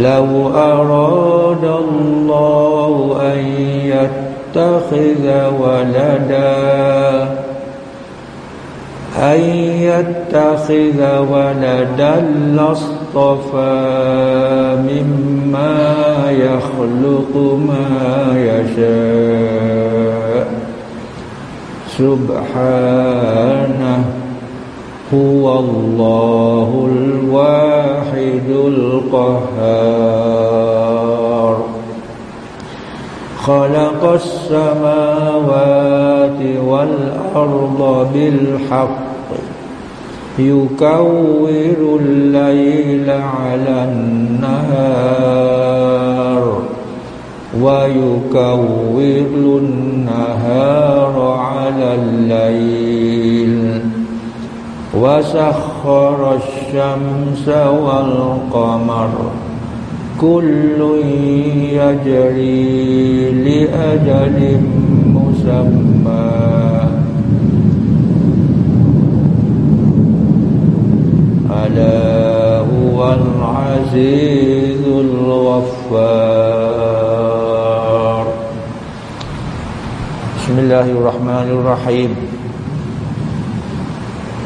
لو أراد الله أن يتخذ ولداً أن يتخذ ولدا لاصطفى مما يخلق ما يشاء. سبحانه هو الله الواحد القهار. خلق السماوات والأرض بالحق يكور الليل على النهار ويكور النهار على الليل. وسخر الشمس والقمر كل يجري لأجل مسمى. ألا هو العزيز الغفار. بسم الله الرحمن الرحيم.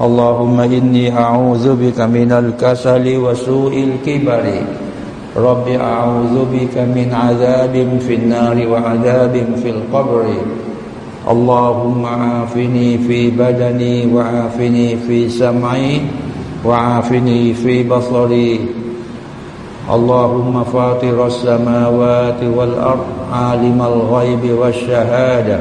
اللهم إني أعوذ بك من الكسل وسوء الكبر. رب أعوذ بك من عذاب في النار وعذاب في القبر. اللهم عافني في بدني وعافني في سمعي وعافني في بصري. اللهم فاطر السماوات والأرض عالم الغيب والشهادة.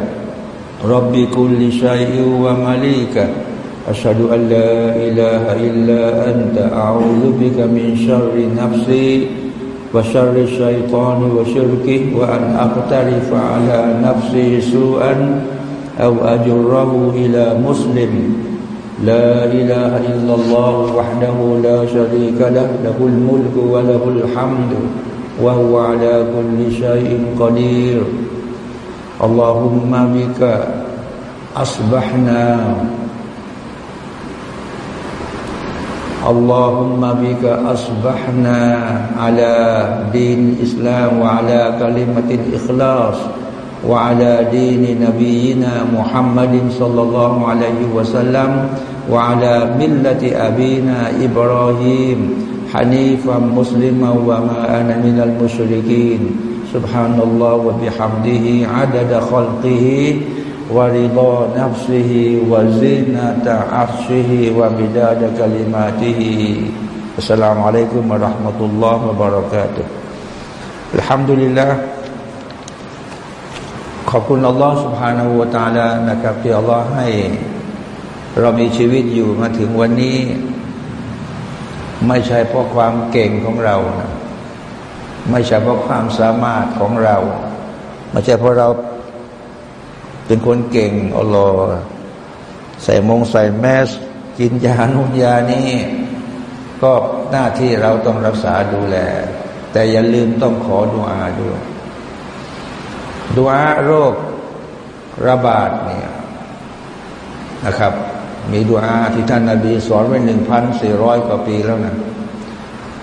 رب كل شيء ومليكه. أشهد أن لا إله إلا أنت أعوذ بك من شر نفسي وشر الشيطان وشركه وأن أقترف على نفسي سوءا أو أجره إلى مسلم لا إله إلا الله وحده لا شريك له له الملك وله الحمد وهو على كل شيء قدير اللهم بك أصبحنا اللهم بك أصبحنا على دين الإسلام وعلى كلمة الإخلاص وعلى دين نبينا محمد صلى الله عليه وسلم وعلى ملة أبينا إبراهيم حنيفا مسلما وما أنا من المشركين. سبحان الله وبحمده عدد خلقه. ورضا نفسه وزنة عرشه ومداد كلماته السلام عليكم ورحمة الله وبركاته الحمد لله ขอบคุณอัลลอฮ์ سبحانه และ تعالى นะครับที่อัลลอฮ์ให้เรามีชีวิตอยู่มาถึงวันนี้ ไม่ใช่เพราะความเก่งของเรานะไม่ใช่เพราะความสามารถของเรา ไม่ใช่เพราะเรา เป็นคนเก่งอัลลอฮ์ใส่มงใส่แมส กินยานุยานี่ก็หน้าที่เราต้องรักษาดูแล แต่อย่าลืมต้องขอดุอาด้วยดุอาโรคระบาดเนี่ยนะครับ มีดุอาที่ท่านนาบีสอนไว้หนึ่งพันสี่ร้อยกว่าปีแล้วนะ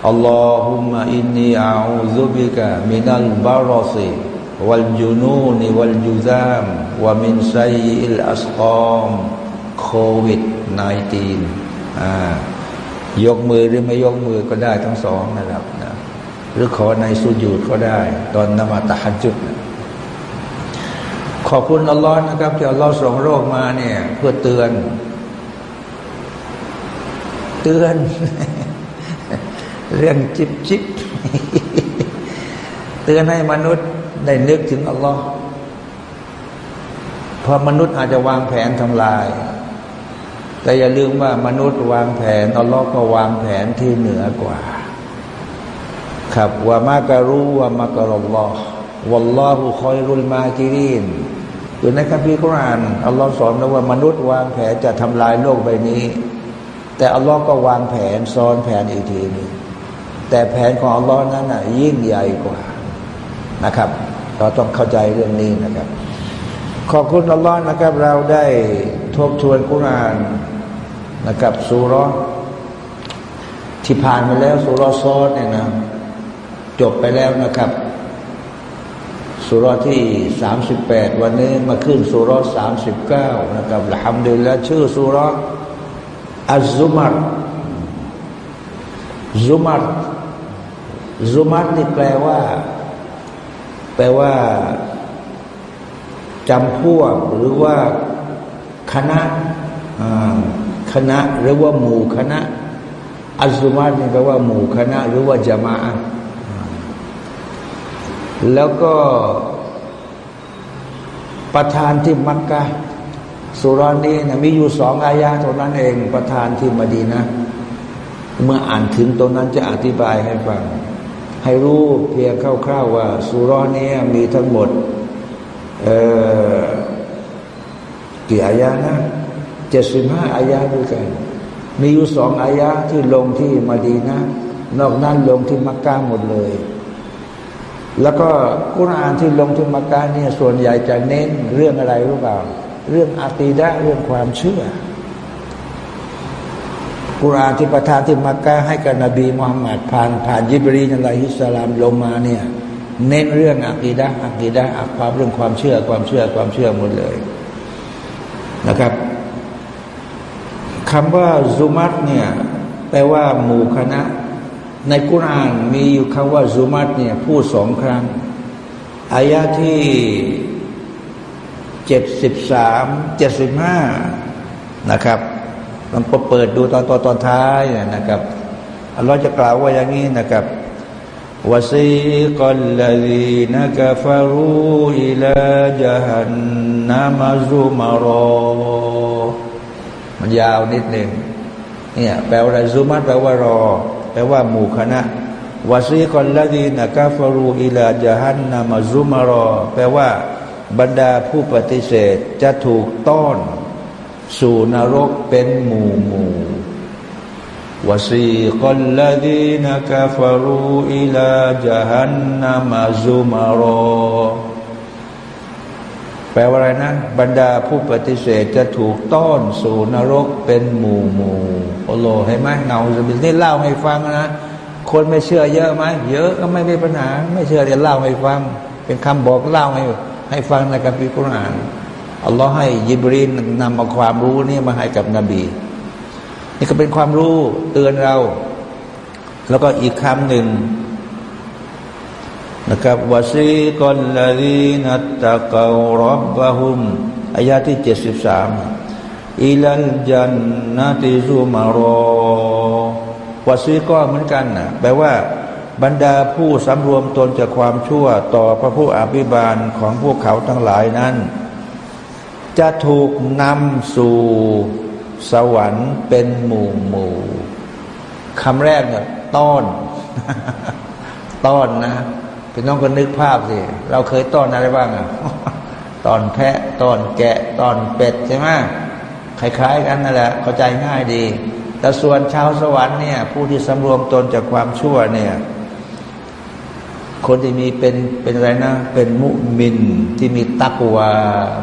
อัลลอฮุมะอินนีอาอูซุบิกะมินัลบารอซี วัลจุนูนวัลจุซามวะมินไซอิลอัสกอมโควิด -19 อ่ายกมือหรือไม่ยกมือก็ได้ทั้งสองนะครับนะหรือขอในสุญูดก็ได้ ตอนนมาตะฮันจุดนะขอบคุณอัลลอฮ์นะครับที่อัลลอฮ์ส่งโรคมาเนี่ย เพื่อเตือน เตือน เรื่องจิบจิบเตือนให้มนุษย์ ได้นึกถึงอัลลอฮ์พอมนุษย์อาจจะวางแผนทำลาย แต่อย่าลืมว่ามนุษย์วางแผนอัลลอฮ์ก็วางแผนที่เหนือกว่า ครับว่ามากรู้ว่ามากรอลลอฮ์วัลลอฮุคอยรุลมากิรินอยู่ในคัมภีร์คุรานอัลลอฮ์สอนนะว่ามนุษย์วางแผนจะทำลายโลกใบนี้ แต่อัลลอฮ์ก็วางแผนซ้อนแผนอีกทีนึงแต่แผนของอัลลอฮ์นั้นน่ะยิ่งใหญ่กว่านะครับ เราต้องเข้าใจเรื่องนี้นะครับ ขอบคุณอัลลอฮ์นะครับ เราได้ทบทวนคุรานนะครับสุรที่ผ่านมาแล้วสุรซอดเนี่ยนะจบไปแล้วนะครับสุรที่สามสิบแปดวันนี้มาขึ้นสุรสามสิบเก้านะครับละฮัมดุลิลละชื่อสุรอัลซุมัรซุมัรซุมัรนี่แปลว่า แปลว่าจำพวกหรือว่าคณะคณะหรือว่าหมู่คณะ อัลซุมัรนี่แปลว่าหมู่คณะ หรือว่าจามาแล้วก็ประธานที่มักกะสุรานีนะมีอยู่สองอายาเท่านั้นเองประธานที่มดีนะ เมื่ออ่านถึงตรงนั้นจะอธิบายให้ฟัง ให้รู้เพียงคร่าวๆว่าสุรานี้มีทั้งหมดกี่อายานะเจ็ดสิบห้าอายาด้วยกัน มีอยู่สองอายาที่ลงที่มาดีนะ นอกนั้นลงที่มักกะหมดเลย แล้วก็กุรอานที่ลงที่มักกะเนี่ยส่วนใหญ่จะเน้นเรื่องอะไรรู้เปล่า เรื่องอาตีดะเรื่องความเชื่อ กุรอานที่ประทานที่มักกะให้กับนบีมุฮัมมัดผ่านผ่านยิบรีนัลฮิสลามลงมาเนี่ยเน้นเรื่องอาตีดะอาตีดะความเรื่องความเชื่อความเชื่อความเชื่อหมดเลยนะครับคำว่าซุมัตเนี่ยแปลว่าหมู่คณะ ในกุรานมีอยู่คำว่าซุมัตเนี่ยพูดสองครั้งอายะที่เจ็ดสิบสามเจ็ดสิบห้านะครับ ลองเปิดดูตอนตอนตอนท้ายนะครับอัลลอฮ์จะกล่าวว่าอย่างนี้นะครับวซีกัลลดีนักฟารูอิลาจฮันนามาซุมารอมันยาวนิดหนึ่งเนี่ยแปลว่าซุมัตแปลว่ารอ แปลว่าหมู่คณะวาซีกอลลดีนักฟารูอิลาจฮันนามาซุมารอ แปลว่าบรรดาผู้ปฏิเสธจะถูกต้อน สู่นรกเป็นหมู่หมู่วซีกอลลดีนกาฟรูอิลาจฮันนามาซุมารอแปลว่าอะไรนะ บรรดาผู้ปฏิเสธจะถูกต้อนสู่นรกเป็นหมู่หมู่โอโลเห็นไหมเงาจะเป็นนี่เล่าให้ฟังนะ คนไม่เชื่อเยอะไหมเยอะก็ไม่มีปัญหา ไม่เชื่อเดี๋ยวเล่าให้ฟัง เป็นคำบอกเล่าให้ให้ฟังในกัมภีร์กุรอาน อัลลอฮ์ให้ยิบรีนนำเอาความรู้นี่มาให้กับนบี นี่ก็เป็นความรู้เตือนเรา แล้วก็อีกคำหนึ่งนะครับวซีกอลลาดีนัตตะกอรับบะฮุมอายาที่เจ็ดสิบสามอิลัลจันนติซุมารอวาซีก็เหมือนกันนะแปลว่า บรรดาผู้สำรวมตนจากความชั่วต่อพระผู้อภิบาลของพวกเขาทั้งหลายนั้น จะถูกนำสู่สวรรค์เป็นหมู่หมู่คำแรกเนี่ยต้อนต้อนนะพี่น้องก็นึกภาพสิ เราเคยต้อนอะไรบ้างอะตอนแพะตอนแกะตอนเป็ดใช่ไหมคล้ายๆกันนั่นแหละเข้าใจง่ายดี แต่ส่วนชาวสวรรค์เนี่ย ผู้ที่สำรวมตนจากความชั่วเนี่ย คนที่มีเป็นเป็นอะไรนะ เป็นมุมินที่มีตักวา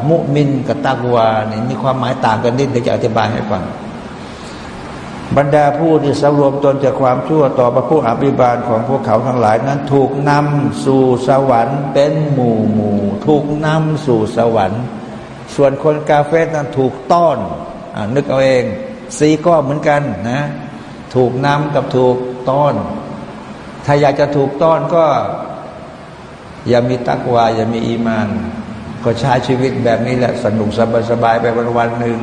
มุมินกับตักวาเนี่ยมีความหมายต่างกันนิดเดี๋ยวจะอธิบายให้ฟังบรรดาผู้ที่สำรวมตนจากความชั่วต่อพระผู้อภิบาลของพวกเขาทั้งหลายนั้น ถูกนำสู่สวรรค์เป็นหมู่หมู่ถูกนำสู่สวรรค์ ส่วนคนกาเฟสนั้นถูกต้อนอนึกเอาเองซีก็เหมือนกันนะ ถูกนำกับถูกต้อน ถ้าอยากจะถูกต้อนก็ อย่ามีตักวาอย่ามีอีมาน ก็ใช้ชีวิตแบบนี้แหละสนุกสบายๆไปวันวันหนึ่ง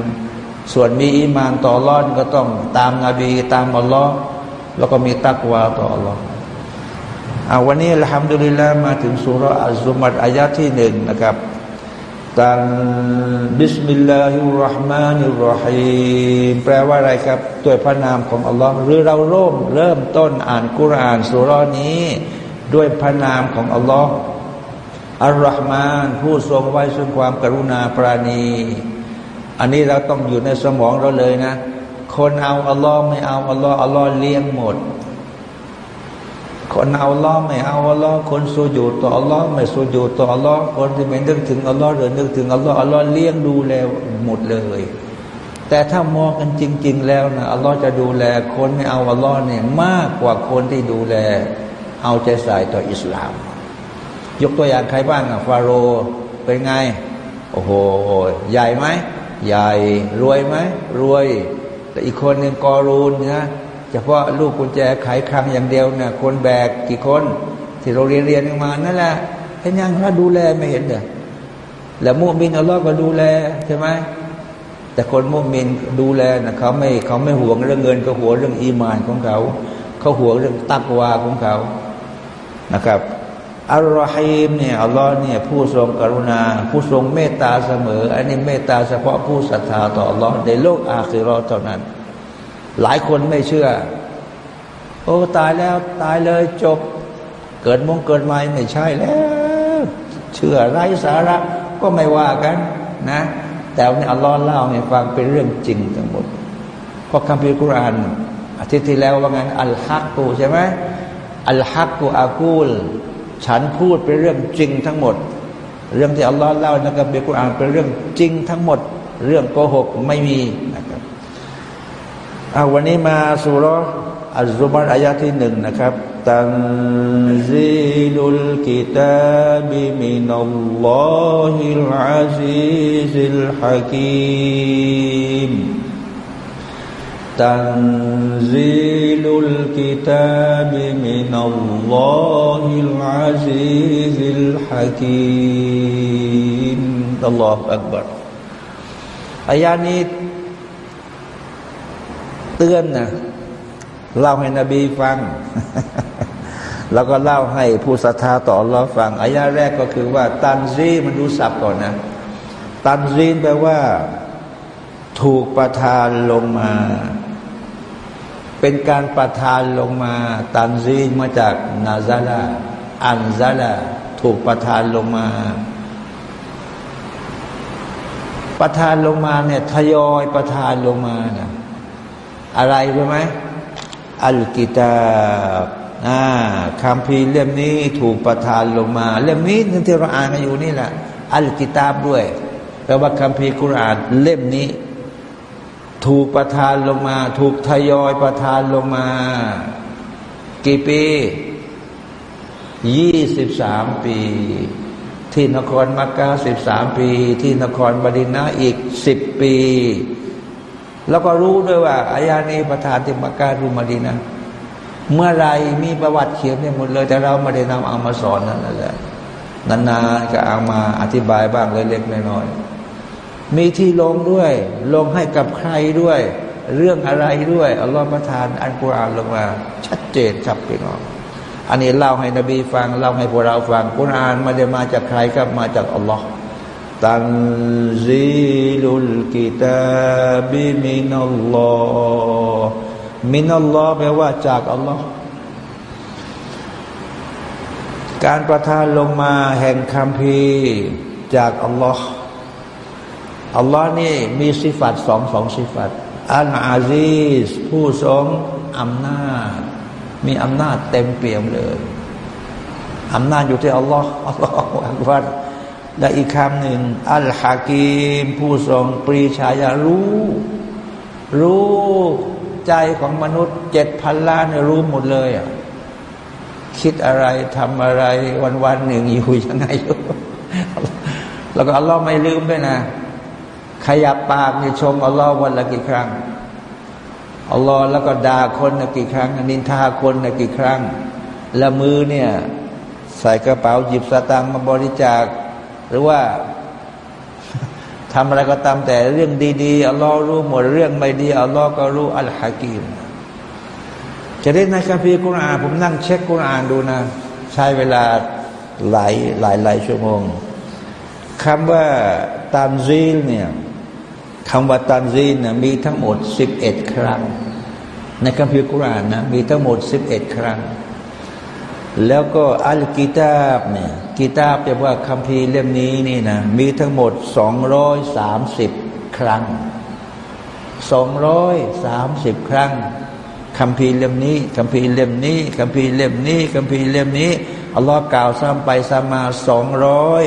ส่วนมีอีมานต่อรอดก็ต้องตามนาบีตามอัลลอฮ์แล้วก็มีตักวาต่ออัลลอฮ์อาวันนี้ละฮัมดุลิลละมาถึงสุรอัลซุมัดอายะที่หนึ่งนะครับ ตัง بسم الله الرحمن الرحيم แปลว่าอะไรครับด้วยพระนามของอัลลอฮ์หรือเราเริ่มเริ่มต้นอ่านกุรอานสุรนี้ ด้วยพระนามของอัลลอฮ์الرحمن ผู้ทรงไว้ซึ่งความกรุณาปราณี อันนี้เราต้องอยู่ในสมองเราเลยนะ คนเอาอัลลอฮ์ไม่เอาอัลลอฮ์อัลลอฮ์เลี้ยงหมด คนเอาลลอไม่เอาลลอคนสูญูต่อลลอไม่สูญูต่อลลอคนที่ไม่นึกถึงอัลลอฮ์หรือนึกถึงอัลลอฮ์อัลลอฮ์เลี้ยงดูแลหมดเลย แต่ถ้ามองกันจริง ๆ แล้วนะอัลลอฮ์จะดูแลคนไม่เอาอัลลอฮ์เนี่ยมากกว่าคนที่ดูแล เอาใจใส่ต่ออิสลาม ยกตัวอย่างใครบ้างอะฟาโรเป็นไงโอ้โหใหญ่ไหมใหญ่รวยไหมรวย แต่อีกคนหนึ่งกอรูนนะ เฉพาะลูกกุญแจไขครังอย่างเดียวนะคนแบกกี่คนที่เราเรียนเรียนมานั่นแหละเห็นยังเราดูแลไม่เห็นเหรอแล้วมุมินอัลลอฮ์ก็ดูแลใช่ไหมแต่คนมุมินดูแลนะเขาไม่เขาไม่ห่วงเรื่องเงินเขาห่วงเรื่องอีมานของเขา เขาห่วงเรื่องตักวาของเขานะครับอัลลอฮีมเนี่ยอัลลอฮ์เนี่ยผู้ทรงกรุณา ผู้ทรงเมตตาเสมอ อันนี้เมตตาเฉพาะผู้ศรัทธาต่ออัลลอฮ์ในโลกอาคิรอเท่านั้น หลายคนไม่เชื่อ โอ้ตายแล้วตายเลยจบ เกิดมงเกิดใหม่ไม่ใช่แล้ว เชื่อไร้สาระก็ไม่ว่ากันนะ แต่เนี่ยอัลลอฮ์เล่าให้ฟังเป็นเรื่องจริงทั้งหมด เพราะคัมภีร์กุรอานอาทิตย์ที่แล้วว่าไงالحق ใช่ไหม الحق أقول ฉันพูดเป็นเรื่องจริงทั้งหมด เรื่องที่อัลลอฮ์เล่าในคัมภีร์กุรอานเป็นเรื่องจริงทั้งหมด เรื่องโกหกไม่มี เอาวันนี้มาสุรอัซซุมัรอายะที่หนึ่งนะครับتنزيل الكتاب من الله العزيز الحك يم تنزيل الكتاب من الله العزيز الحكيم الله أكبر อายะนี้ เตือนนะเล่าให้นบีฟัง แล้วก็เล่าให้ผู้ศรัทธาต่อเราฟังอายะแรกก็คือว่า تنزيل มาดูศัพท์ก่อนนะ ตันซีนแปลว่า ถูกประทานลงมา เป็นการประทานลงมา ตันซีมาจากนาซาลาอันซาลาถูกประทานลงมาประทานลงมาเนี่ยทยอยประทานลงมานะ อะไรรู้ไหมอัลกิตาบคำพีเล่มนี้ถูกประทานลงมา เล่มนี้ที่เราอ่านกันอยู่นี่แหละอัลกิตาบด้วยแปลว่าคำพีคุรานเล่มนี้ ถูกประทานลงมา ถูกทยอยประทานลงมา กี่ปียี่สิบสามปี ที่นครมักกะสิบสามปี ที่นครบดินาอีกสิบปี แล้วก็รู้ด้วยว่าอายานี้ประทานที่มักกะรุมาดีนะเมื่อไรมีประวัติเขียนเนี่ยหมดเลย แต่เราไม่ได้นำเอามาสอนนั่นแหละนานๆก็เอามาอธิบายบ้างเล็กๆน้อยๆมีที่ลงด้วย ลงให้กับใครด้วย เรื่องอะไรด้วยอัลลอฮฺประทานอันกุรอานลงมา ชัดเจนครับพี่น้องอันนี้เล่าให้นบีฟังเล่าให้พวกเราฟังกุรอานไม่ได้มาจากใครก็มาจากอัลลอฮ์ ตันซีลุลกิตาบิมินัลลอฮ์มินัลลอฮ์แปลว่าจากอัลลอฮ์การประทานลงมาแห่งคำพีจากอัลลอฮ์อัลลอฮ์นี่มีสิฟัตสองสองสิฟัตอัลอาซีสผู้ทรงอำนาจ มีอำนาจเต็มเปี่ยมเลยอำนาจอยู่ที่อัลลอฮ์อัลลอฮ์อักบัร และอีกคำหนึ่ง อัลฮากีม ผู้ทรงปรีชาญารู้ รู้ใจของมนุษย์เจ็ดพันล้านรู้หมดเลยอะคิดอะไรทำอะไรวันวันหนึ่งอยู่ยังไงอยู่แล้วก็อัลลอฮ์ไม่ลืมด้วยนะ ขยับปากนี่ชมอัลลอฮ์วันละกี่ครั้งอัลลอฮ์แล้วก็ด่าคนนะกี่ครั้งนินทาคนนะกี่ครั้ง และมือเนี่ย ใส่กระเป๋าหยิบสตางค์มาบริจาค หรือว่าทำอะไรก็ตามแต่เรื่องดีๆอัลลอฮ์รู้หมดเรื่องไม่ดีอัลลอฮ์ก็รู้อัลฮะกีมจะได้ในคัมภีร์กุรอานผมนั่งเช็คกุรอานดูนะ ใช้เวลาหลายหลายหลายชั่วโมงคำว่าตันซีลเนี่ยคำว่าตันซีลเนี่ยมีทั้งหมดสิบเอ็ดครั้ง ในคัมภีร์กุรอานนะมีทั้งหมดสิบเอ็ดครั้ง แล้วก็อัลกิตาบเนี่ยกิตาบแปลว่าคัมภีร์เล่มนี้นี่นะมีทั้งหมดสองร้อยสามสิบครั้งสองร้อยสามสิบครั้งคำพีเล่มนี้คำพีเล่มนี้คำพีเล่มนี้คำพีเล่มนี้อัลลอฮ์กล่าวซ้ำไปซ้ำมาสองร้อย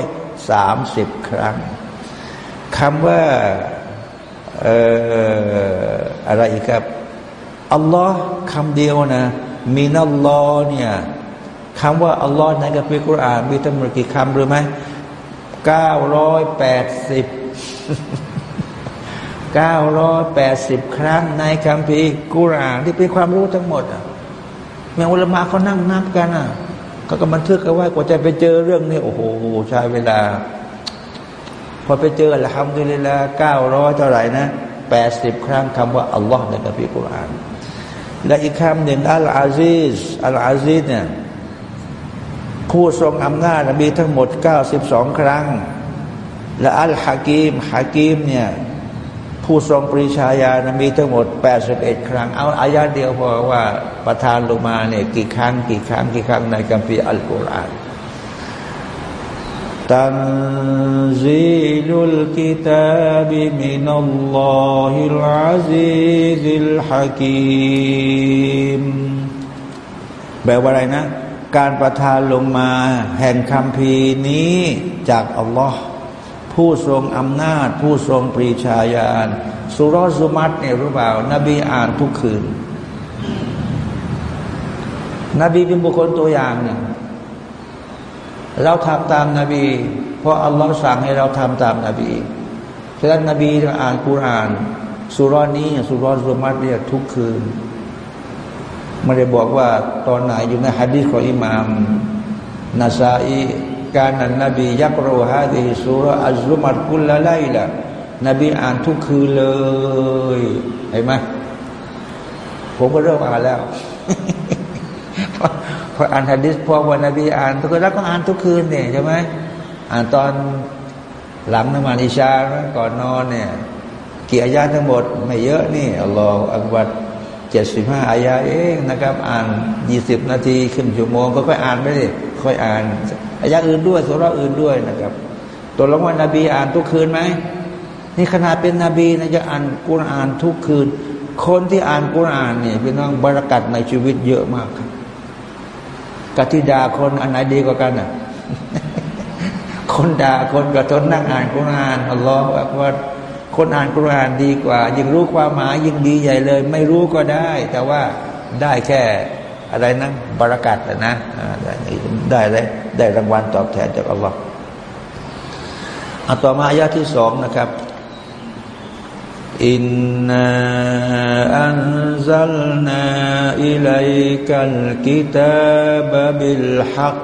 สามสิบครั้งคำว่าอออะไรอีกครับอัลลอฮ์คำเดียวนะมีนัลลอฮ์เนี่ย คำว่าอัลลอฮ์ในกัมภีร์กุรอานมีทั้งหมดกี่คำรู้ไหมเก้าร้อยแปดสิบเก้าร้อยแปดสิบครั้งในคัมภีร์กุรอานที่เป็นความรู้ทั้งหมดอะแม้อุลมะเขานั่งนับกันอะเขาก็บันทึกกันไว้กว่าจะไปเจอเรื่องนี้โอ้โหใช้เวลา พอไปเจอละคำดุลิละเก้าร้อยเท่าไหร่นะแปดสิบครั้งคำว่าอัลลอฮ์ในคัมภีร์กุรอานและอีกคำหนึ่งอัลอาซีสอัลอาซีสเนี่ย ผู้ทรงอำนาจมีทั้งหมดเก้าสิบสองครั้ง และอัลฮะกีมฮะกีมเนี่ยผู้ทรงปริชาญานะมีทั้งหมด 81 ครั้ง เอาอายาเดียวพอว่าประทานลงมาเนี่ยกี่ครั้ง กี่ครั้ง กี่ครั้งในกัมพีอัลกุรอานتنزيل الكتاب من الله العزيز الحكيم แปลว่าอะไรนะ การประทานลงมาแห่งคัมภีร์นี้จากอัลลอฮ์ผู้ทรงอำนาจ ผู้ทรงปรีชาญาณสุรอัซซุมัรเนี่ยรู้เปล่านบีอ่านทุกคืน นบีเป็นบุคคลตัวอย่างเนี่ยเราทำตามนาบี เพราะอัลลอฮ์สั่งให้เราทำตามนาบีฉะนั้นนบีอ่านกุรานสุรนี้สุรสุมัตเนี่ยทุกคืน ไม่ได้บอกว่าตอนไหนอยู่ในฮะดีของอิหม่ามนาซาอีการนั้นนบียักโรฮาดีสุรอัลลุมัดกุลละไลละนบีอ่านทุกคืนเลยเห็นไหมผมก็เริ่มอ่านแล้วพออ่านฮะดิษพอวันนบีอ่านทุกคืนแล้วก็อ่านทุกคืนเนี่ยใช่ไหมอ่านตอนหลังนมานิชาก่อนนอนเนี่ย กี่อายาทั้งหมด ไม่เยอะนี่อัลลอฮฺอักบัด เจ็ดสิบห้าอายาเองนะครับ อ่านยี่สิบนาทีขึ้นชั่วโมงก็ค่อยอ่านไปเลยค่อยอ่านอายะอื่นด้วยสุราอื่นด้วยนะครับตัวลงว่านบีอ่านทุกคืนไหมนี่ขนาดเป็นนบีนะจะอ่านกุรอานทุกคืน คนที่อ่านกุรอานเนี่ยพี่น้องบรากัดในชีวิตเยอะมากครับกติดาคนอันไหนดีกว่ากันอะคนด่าคนกับทนนั่งอ่านกุรอานอัลลอฮฺว่า คนอ่านกุรานดีกว่า ยิ่งรู้ความหมายยิ่งดีใหญ่เลย ไม่รู้ก็ได้ แต่ว่าได้แค่อะไรนะบรากัดนะได้เลยได้รางวัลตอบแทนจากอัลลอฮ์อัต่อมาอายาที่สองนะครับอินนาอันซัลนาอิลัยกัลกิตาบบิลฮัก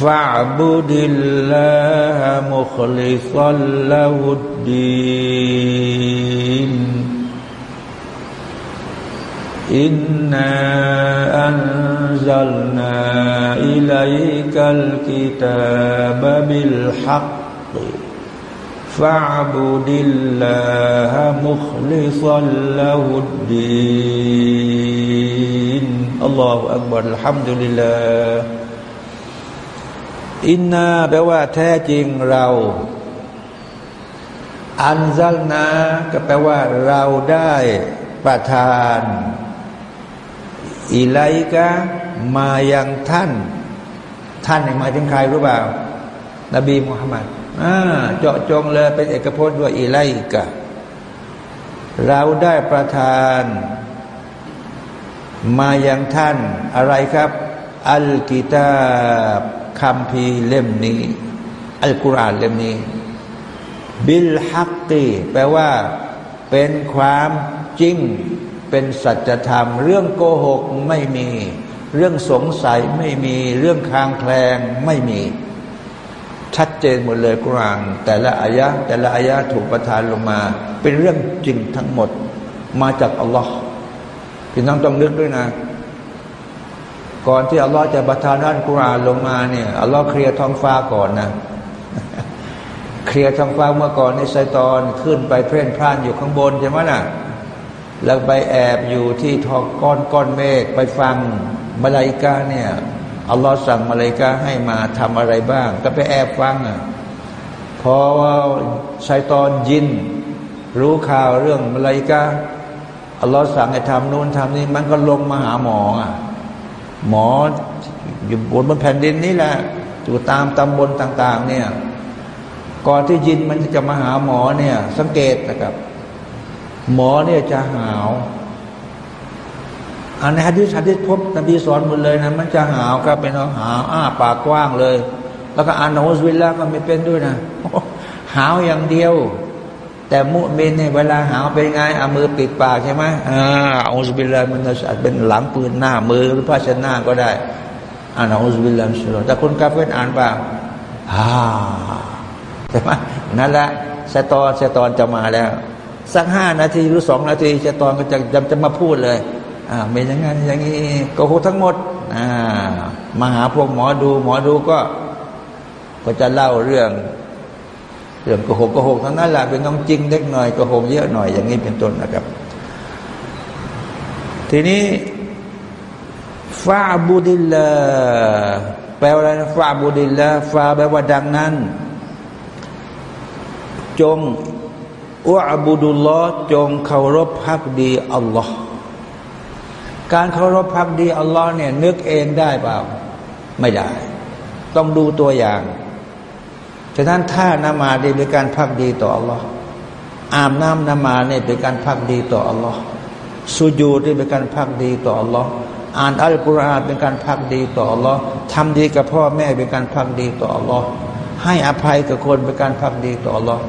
فاعبد الله مخلصا له الدين. إنا أنزلنا إليك الكتاب بالحق. فاعبد الله مخلصا له الدين. الله أكبر. الحمد لله. อินนาแปลว่าแท้จริงเรา อันซัลนาก็แปลว่าเราได้ประทาน อิไลกะมายังท่าน ท่านหมายถึงใครรู้เปล่า นบีมุฮัมมัดเจาะจงเลยเป็นเอกพจน์ว่าอิไลกะ เราได้ประทาน มายังท่าน อะไรครับ อัลกิตาบ คำพีเล่มนี้ อัลกุรอานเล่มนี้ บิลฮักตีแปลว่า เป็นความจริง เป็นสัจธรรม เรื่องโกหกไม่มี เรื่องสงสัยไม่มี เรื่องคลางแคลงไม่มี ชัดเจนหมดเลยกุรานแต่ละอายะแต่ละอายะถูกประทานลงมา เป็นเรื่องจริงทั้งหมด มาจากอัลลอฮ์พี่น้องต้องนึกด้วยนะ ก่อนที่อัลลอฮ์จะประทานอัลกุรอานลงมาเนี่ยอัลลอฮ์เคลียร์ท้องฟ้าก่อนนะเคลียร์ท้องฟ้าเมื่อก่อนในไซตอนขึ้นไปเพ่นพ่านอยู่ข้างบนใช่ไหมล่ะแล้วไปแอบอยู่ที่ทองก้อนก้อนเมฆไปฟังมาลายกาเนี่ยอัลลอฮ์สั่งมาลายกาให้มาทำอะไรบ้าง ก็ไปแอบฟังอะพอว่าชัยตอนยิน รู้ข่าวเรื่องมาลายกาอัลลอฮ์สั่งให้ทำนู่นทำนี่มันก็ลงมาหาหมออะ หมออยู่บนบนแผ่นดินนี่แหละอยู่ตามตำบลต่าง ๆ เนี่ย ก่อนที่ยินมันจะมาหาหมอเนี่ย สังเกตนะครับ หมอเนี่ยจะหาวอันในฮะดิษฮะดิษพบนบีสอนหมดเลยนะมันจะหาวครับเป็นหาวอ้าปากกว้างเลย แล้วก็อ่านอุสวิลละก็ไม่เป็นด้วยนะหาวอย่างเดียว แต่มุมินเนี่ยเวลาหาวเป็นไงเอามือปิดปากใช่ไหมอ่าอุสบิลละมันจะเป็นหลังปืนหน้ามือหรือผ้าเช็ดหน้าก็ได้อ่านอุสบิลละมิลแต่คนกาเฟนอ่านป่าฮ่าใช่ไหมนั่นแหละเซตอนเซตอนจะมาแล้ว สักห้านาทีหรือสองนาทีจะตอนก็จะจะจะมาพูดเลยอ่าเป็นอย่างนั้นอย่างนี้ก็โหทั้งหมดอ่ามาหาพวกหมอดู หมอดูก็ ก็จะเล่าเรื่อง เรื่องโกหกโกหกทั้งนั้นแหละเป็นน้องจริงเล็กหน่อยโกหกเยอะหน่อยอย่างนี้เป็นต้นนะครับ ทีนี้ฟาบูดิลลาแปลว่าอะไรฟาบูดิลลาฟาแปลว่าดังนั้น จงอุบุดุลลอจงเคารพพักดีอัลลอฮ์การเคารพพักดีอัลลอฮ์เนี่ยนึกเองได้เปล่า ไม่ได้ ต้องดูตัวอย่าง ฉะนั้นถ้านมาดีเป็นการพักดีต่ออัลลอฮ์อาบน้ำนมาเนี่ยเป็นการพักดีต่ออัลลอฮ์สุญูดีเป็นการพักดีต่ออัลลอฮ์อ่านอัลกุรอานเป็นการพักดีต่ออัลลอฮ์ทำดีกับพ่อแม่เป็นการพักดีต่ออัลลอฮ์ให้อภัยกับคนเป็นการพักดีต่ออัลลอฮ์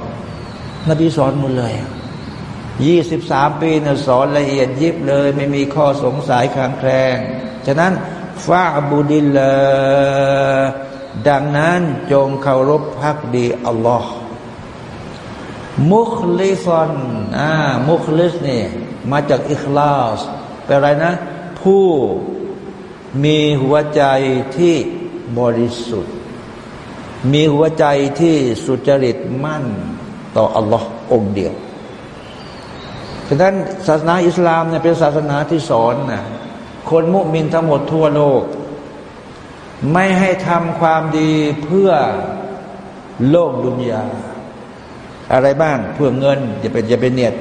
นบีสอนหมดเลยยี่สิบสามปีเนี่ยสอนละเอียดยิบเลย ไม่มีข้อสงสัยคลางแคลงฉะนั้นฟาบูดิลล ดังนั้นจงเคารพพักดีอัลลอฮ์มุคลิซอนอ่ามุคลิสนี่มาจากอิคลาสแปลอะไรนะ ผู้มีหัวใจที่บริสุทธิ์ มีหัวใจที่สุจริตมั่นต่ออัลลอฮ์องเดียวฉะนั้นศาสนาอิสลามเนี่ยเป็นศาสนาที่สอนนะคนมุมินทั้งหมดทั่วโลก ไม่ให้ทำความดีเพื่อโลกดุนยา อะไรบ้างเพื่อเงินอย่าเป็นอย่าเป็นเนียด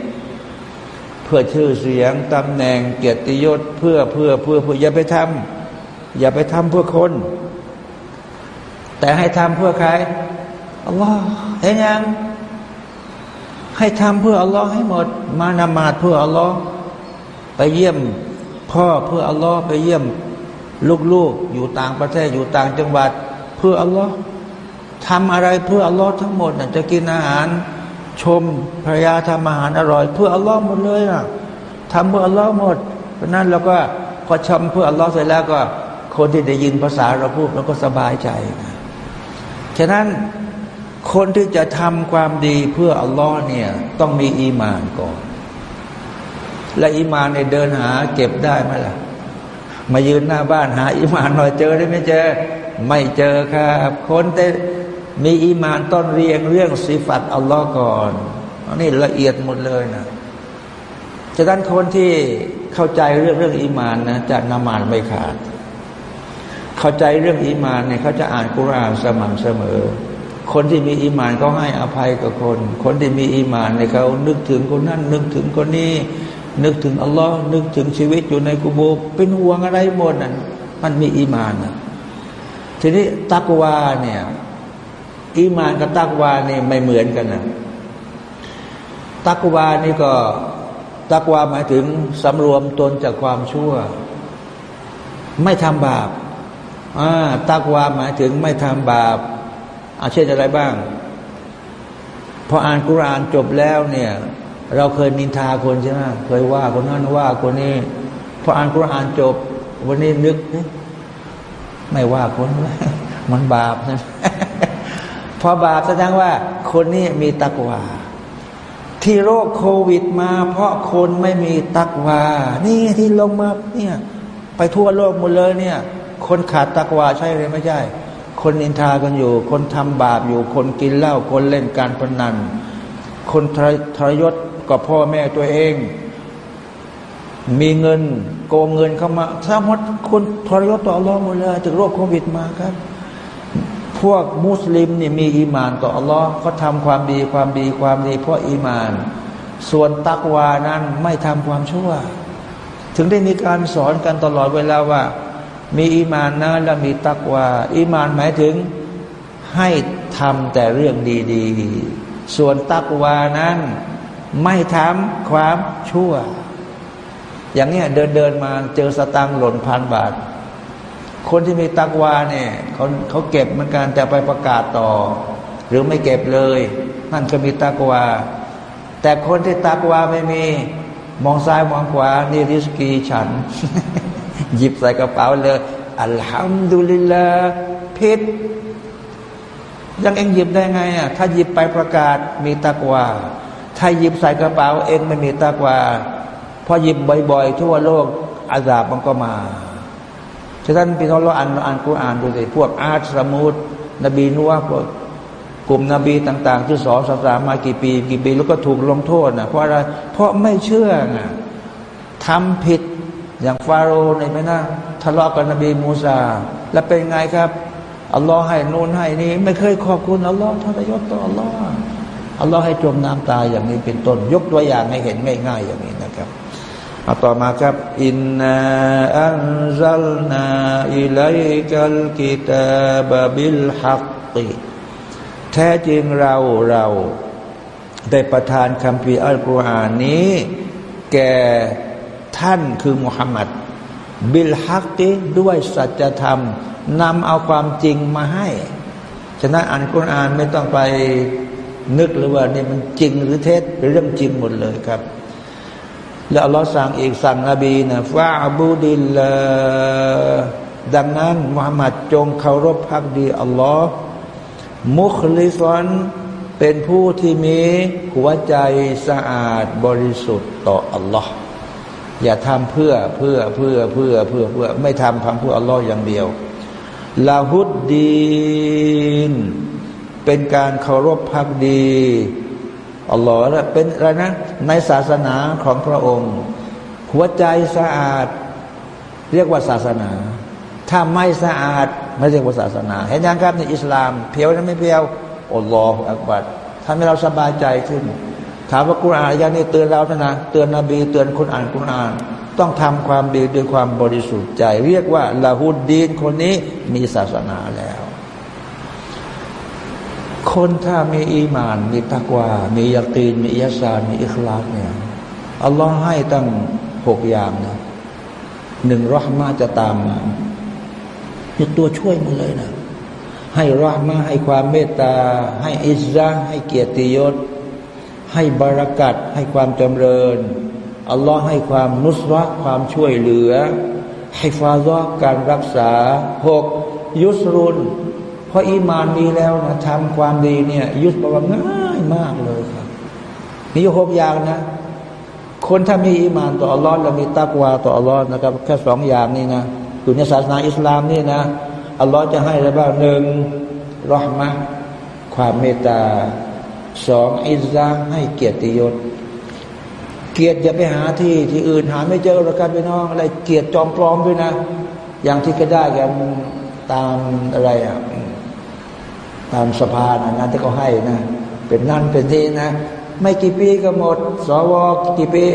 เพื่อชื่อเสียงตำแหน่งเกียรติยศเพื่อเพื่อเพื่อเพื่ออย่าไปทำอย่าไปทำเพื่อคน แต่ให้ทำเพื่อใครอัลลอฮ์เห็นยังให้ทำเพื่ออัลลอฮ์ให้หมด มานมาดเพื่ออัลลอฮ์ไปเยี่ยมพ่อเพื่ออัลลอฮ์ไปเยี่ยม ลูกๆ อยู่ต่างประเทศอยู่ต่างจังหวัด เพื่ออัลลอฮ์ทำอะไรเพื่ออัลลอฮ์ทั้งหมดจะกินอาหารชมภรรยาทำอาหารอร่อย เพื่ออัลลอฮ์หมดเลยนะทำเพื่ออัลลอฮ์หมด เพราะนั้นเราก็พอชมเพื่ออัลลอฮ์เสร็จแล้วก็ คนที่ได้ยินภาษาเราพูดเราก็สบายใจฉะนั้นคนที่จะทำความดีเพื่ออัลลอฮ์เนี่ยต้องมีอีมานก่อน และอีมานในเดินหาเก็บได้ไหมล่ะ มายืนหน้าบ้านหาอีมานหน่อยเจอได้ไม่เจอ ไม่เจอครับคนแต่มีอีมานต้นเรียงเรื่องสิฟัตอัลลอฮ์ก่อนอันนี้ละเอียดหมดเลยนะฉะนั้นคนที่เข้าใจเรื่องเรื่องอีมานนะจะนมานไม่ขาด เข้าใจเรื่องอีมานเนี่ยเขาจะอ่านกุรานสม่ำเสมอ คนที่มีอีมานเขาให้อภัยกับคน คนที่มีอีมานเนี่ยเขานึกถึงคนนั้นนึกถึงคนนี้ นึกถึงอัลลอฮ์นึกถึงชีวิตอยู่ในกุโบเป็นห่วงอะไรหมดนั่นมันมีอีมานนะทีนี้ตักวาเนี่ยอีมานกับตักวาเนี่ยไม่เหมือนกันนะตักวานี่ก็ตักวาหมายถึงสำรวมตนจากความชั่ว ไม่ทำบาปตักวาหมายถึงไม่ทำบาปอาเช่นอะไรบ้างพออ่านกุรานจบแล้วเนี่ย เราเคยนินทาคนใช่ไหมเคยว่าคนนั้นว่าคนนี้พออ่านกุรานจบ วันนี้นึก ไม่ว่าคนมันบาปนะพอบาปแสดงว่า คนนี้มีตักวาที่โรคโควิดมา เพราะคนไม่มีตักวา นี่ที่ลงมาเนี่ย ไปทั่วโลกหมดเลยเนี่ย คนขาดตักวาใช่หรือไม่ใช่ คนนินทากันอยู่ คนทำบาปอยู่ คนกินเหล้าคนเล่นการพนันคนทรยศ กับพ่อแม่ตัวเอง มีเงินโกงเงินเข้ามาทั้งหมดคนทรยศต่ออัลลอฮ์หมดเลยจากโรคโควิดมาครับ พวกมุสลิมนี่มีอีมานต่ออัลลอฮ์เขาทำความดีความดีความดี เพราะอีมาน ส่วนตักวานั้นไม่ทำความชั่ว ถึงได้มีการสอนกันตลอดเวลาว่า มีอีมานนะและมีตักวาอีมานหมายถึงให้ทำแต่เรื่องดี ๆ ส่วนตักวานั้น ไม่ทำความชั่ว อย่างเนี้ยเดินเดินมาเจอสตังหล่นพันบาท คนที่มีตักวาเนี่ยเขาเขาเก็บเหมือนกันจะไปประกาศต่อ หรือไม่เก็บเลย นั่นก็มีตักวา แต่คนที่ตักวาไม่มี มองซ้ายมองขวา นี่ริสกีฉัน หยิบใส่กระเป๋าเลยอัลฮัมดุลิลลาพิษยังเองหยิบได้ไงอะถ้าหยิบไปประกาศมีตักวา ถ้าหยิบใส่กระเป๋าเองไม่มีตักว่าพอหยิบบ่อยๆทั่วโลกอาซาบมันก็มาฉะนั้นพี่น้องเราอ่านอ่านกุรอานดูสิพวกอาร์สมุดนบีนัวพวกกลุ่มนบีต่าง ๆ ที่สอนศาสนามากี่ปี กี่ปีแล้วก็ถูกลงโทษนะเพราะอะไรเพราะไม่เชื่อไงทำผิดอย่างฟาโรห์ในไม่น่าทะเลาะกับนบีมูซา แล้วเป็นไงครับอัลลอฮ์ให้นูนให้นี่ไม่เคยขอบคุณอัลลอฮ์ทรยศต่ออัลลอฮ์ อัลลอฮ์ให้จมน้ำตายอย่างนี้เป็นต้น ยกตัวอย่างให้เห็นง่ายๆอย่างนี้นะครับเอาต่อมาครับอินนาอันซัลนาอิลัยกัลกิตาบบิลฮักติแท้จริงเราเราได้ประทานคำพีอัลกุรอานนี้ แก่ท่านคือมุฮัมมัดบิลฮักติด้วยสัจธรรมนำเอาความจริงมาให้ ฉะนั้นอ่านกุรอานไม่ต้องไป นึกหรือว่านี่มันจริงหรือเท็จหรือเรื่องจริงหมดเลยครับ แล้วอัลลอฮ์สั่งอีกสั่งนบีนะฟาบูดิลลดังนั้นมุฮัมมัดจงเคารพพักดีอัลลอฮ์มุคลิซอนเป็นผู้ที่มีหัวใจสะอาดบริสุทธิ์ต่ออัลลอฮ์อย่าทำเพื่อเพื่อเพื่อเพื่อเพื่อเพื่อไม่ทำทำเพื่ออัลลอฮ์อย่างเดียวลาฮุดดีน เป็นการเคารพพักดีอัลลอฮ์เป็นอะไรนะในศาสนาของพระองค์ หัวใจสะอาด เรียกว่าศาสนา ถ้าไม่สะอาดไม่เรียกว่าศาสนา เห็นยังครับในอิสลาม เพียวนั้นไม่เพียวอัลลอฮฺอักบัดทำให้เราสบายใจขึ้น ถามว่ากุรอานอย่างนี้เตือนเรานะเตือนนบี เตือนคนอ่านกุรอาน ต้องทำความดีด้วยความบริสุทธิ์ใจ เรียกว่าละหุดดีนคนนี้มีศาสนาแล้ว คนถ้ามีอีมาน มีตักวามียาตีน มีอิยาซานมีอิคลาสเนี่ยอัลลอฮ์ให้ตั้งหกอย่างนะหนึ่งรหมาจะตามมาเป็นตัวช่วยมันเลยนะให้รหมาให้ความเมตตา ให้อิสระให้เกียรติยศ ให้บารักัดให้ความจำเริญอัลลอฮ์ให้ความนุสระความช่วยเหลือ ให้ฟาซอการรักษาหกยุสรุน พราะอีมานมีแล้วนะทำความดีเนี่ย ยุดประวัง่ายมากเลยครับมีอยู่หกอย่างนะ คนถ้ามีอีมานต่ออัลลอฮ์และมีตักวาต่ออัลลอฮ์นะครับ แค่สองอย่างนี่นะอยู่ในศาสนาอิสลามนี่นะอัลลอฮ์จะให้อะไรบ้างหนึ่งรอห์มะความเมตตาสองอิสลามให้เกียรติยศเกียรติอย่าไปหาที่ที่อื่นหาไม่เจอหรอกกันพี่น้องอะไรเกียรติจอมปลอมด้วยนะ อย่างที่ก็ได้กันตามอะไรอะ ตามสภานะนั้นที่เขาให้นะเป็นนั่นเป็นที่นะ ไม่กี่ปีก็หมด สวกี่ปี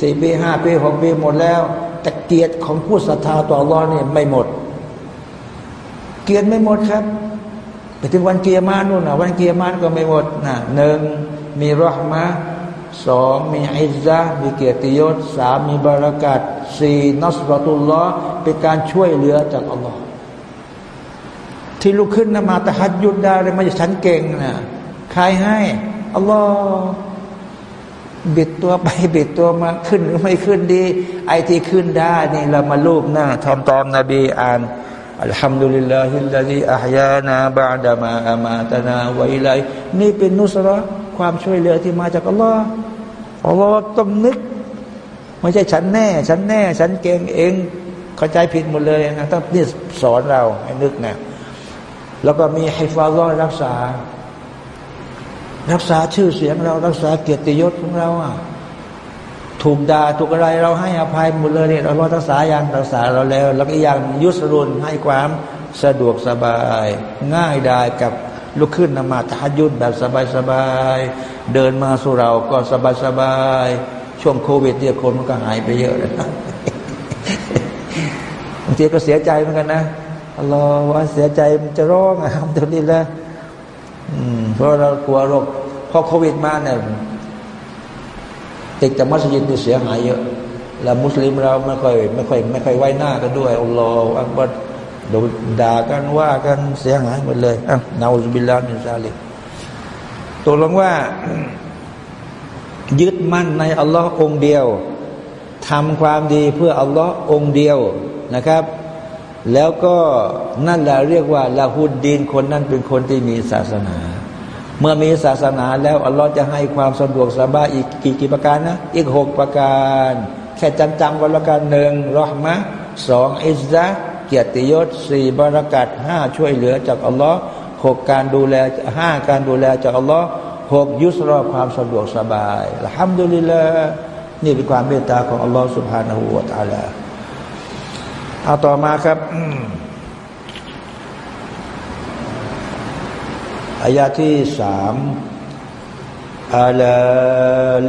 สี่ปีห้าปีหกปีหมดแล้ว แต่เกียรติของผู้ศรัทธาต่อรอเนี่ยไม่หมด เกียรติไม่หมดครับไปถึงวันเกียร์มานู่นนะวันเกียร์มานก็ไม่หมดนะหนึ่งมีรหมะสองมีอิซามีเกียรติยศสามมีบารักัดสี่นัสรตุลลอฮ์เป็นการช่วยเหลือจากอัลลอฮ์ ที่ลุกขึ้นนมาตะฮัดยุดได้เลยไม่ใช่ฉันเก่งนะใครให้อัลลอฮ์บิดตัวไปบิดตัวมาขึ้นหรือไม่ขึ้นดี ไอที่ขึ้นได้นี่เรามาลูบหน้าทำตอมนบีอ่านอัลฮัมดุลิลลาฮิลลาฮิอัฮยานาบาดามาอามาตนาวะอิลัยนี่เป็นนุสระความช่วยเหลือที่มาจากอัลลอฮ์อัลลอฮ์ต้องนึก ไม่ใช่ฉันแน่ ฉันแน่ ฉันเก่งเองเข้าใจผิดหมดเลยนะต้องนี่สอนเราให้นึกนะ แล้วก็มีให้ฟาร้อยรักษา รักษาชื่อเสียงเรารักษาเกียรติยศของเราอะถูกด่าถูกอะไรเราให้อภัยหมดเลยเนี่ยเรารักษาอย่างรักษาเราแล้ว แล้วก็อย่างยุสรุนให้ความสะดวกสบาย ง่ายได้กับลุกขึ้นนมาทายุดแบบสบายๆเดินมาสู่เราก็สบายๆช่วงโควิดเนี่ยคนมันก็หายไปเยอะเลยบางทีก็เสียใจเหมือนกันนะ อัลลอฮ์ว่าเสียใจมันจะร้องอะทำตัวนี้แล้วเพราะเรากลัวโรคพอโควิดมาเนี่ยติดจากมัสยิดนี่เสียหายเยอะ แล้วมุสลิมเราไม่ค่อยไม่ค่อยไม่ค่อยไว้หน้ากันด้วยอัลลอฮฺอักบัดโดนด่ากันว่ากันเสียหายหมดเลยอะนาอุบิลลามินซาลิกตัวลงว่า ยึดมั่นในอัลลอฮ์องเดียวทำความดีเพื่ออัลลอฮ์องเดียวนะครับ แล้วก็นั่นแหละเรียกว่าละหุดดีนคนนั่นเป็นคนที่มีศาสนา เมื่อมีศาสนาแล้วอัลลอฮ์จะให้ความสะดวกสบายอีกกี่กี่ประการนะ อีกหกประการ แค่จำจำวันละการหนึ่งรอฮ์มะสองอิสซะเกียรติยศสี่บารักัดห้าช่วยเหลือจากอัลลอฮ์หกการดูแลห้าการดูแลจากอัลลอฮ์หกยุสรอความสะดวกสบายละฮัมดุลิลละนี่เป็นความเมตตาของอัลลอฮ์สุบฮานาหูวะตาลา เอาต่อมาครับอายาที่สามอัล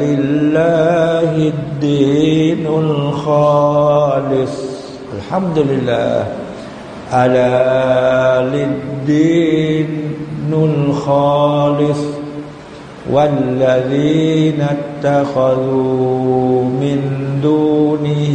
ลิลลาฮิดดีนุลขอลิสอัลฮัมดุลิลลาห์อัลลิดดีนุลขอลิส والذين اتخذوا من دونه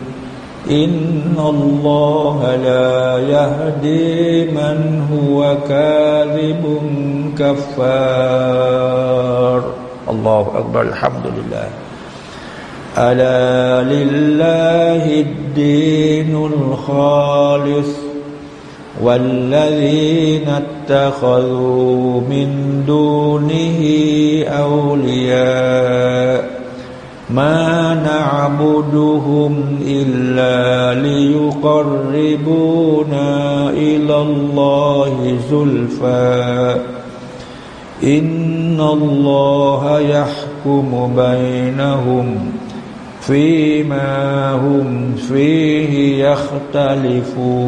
إن الله لا يهدي من هو كاذب كفار. الله أكبر الحمد لله. ألا لله الدين الخالص والذين اتخذوا من دونه أولياء. ما نعبدهم إلا ليقربونا إلى الله زلفى. إن الله يحكم بينهم فيما هم فيه يختلفون.